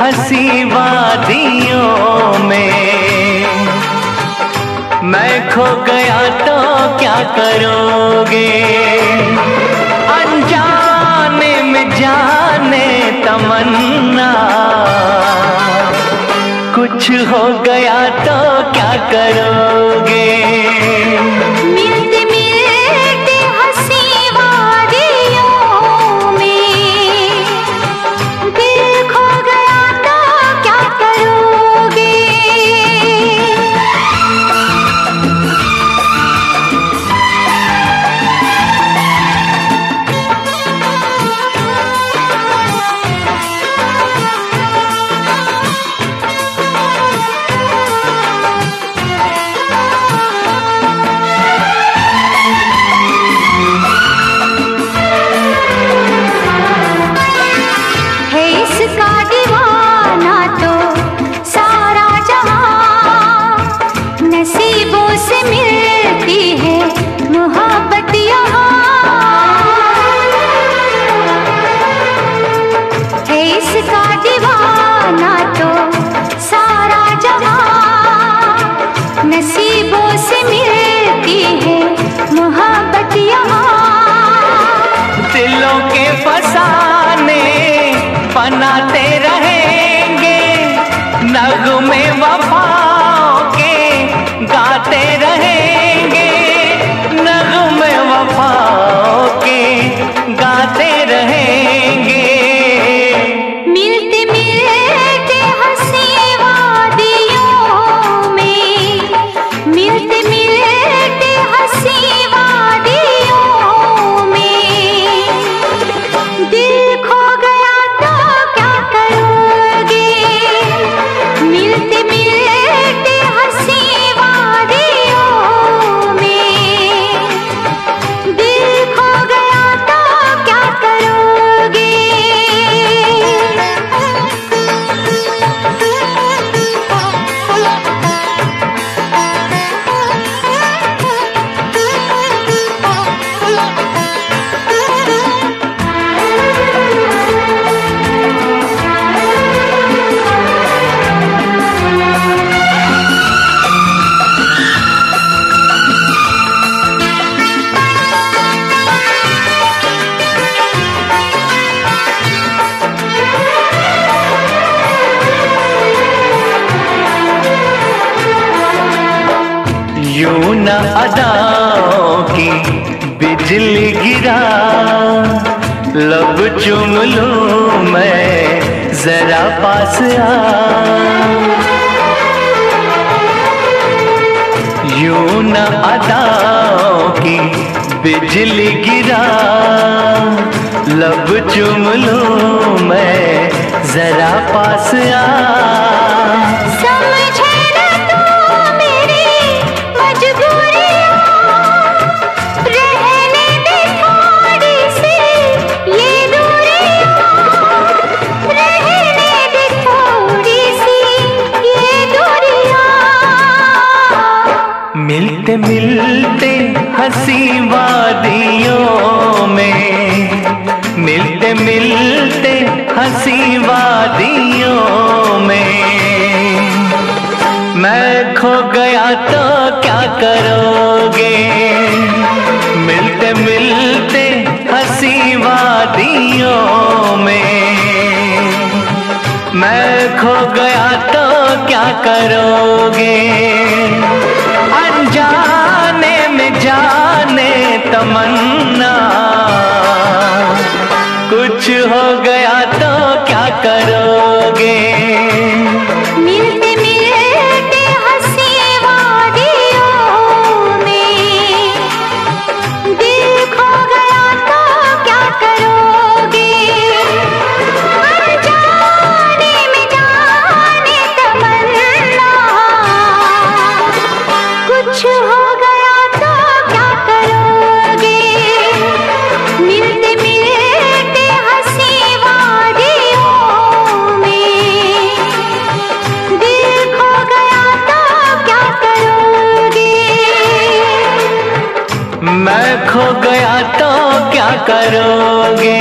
हँसी वादियों में मैं खो गया तो क्या करोगे? अनजाने में जाने तमन्ना। कुछ हो गया तो क्या करोगे? इसका दीवाना तो सारा जहाँ नसीबों से मिलती है मोहब्बत यहाँ। दिलों के फसाने बनाते रहेंगे न अदाओं की बिजली गिरा। लब चुम लूँ मैं, जरा पास आ। यूँ न अदाओं की बिजली गिरा। लब चुम लूँ मैं, जरा पास आ। हँसी वादियों में मिलते मिलते हँसी वादियों में। मैं खो गया तो क्या करोगे? मिलते मिलते हँसी वादियों में। मैं खो गया तो क्या करोगे? तमन्ना करोगे?